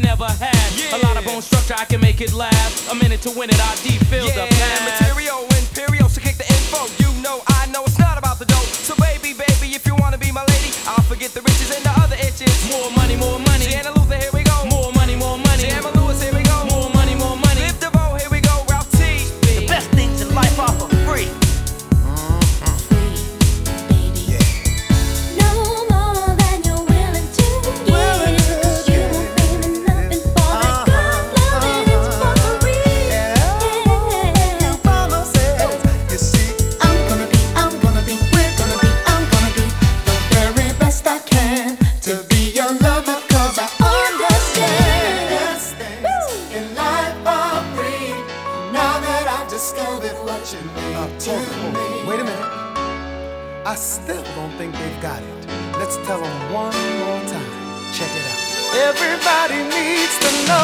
you never had. Yeah. A lot of bone structure, I can make it last A minute to win it, I deep yeah. the past. discovered what you mean uh, oh, to oh, oh. me. Wait a minute. I still don't think they've got it. Let's tell them one more time. Check it out. Everybody needs to know.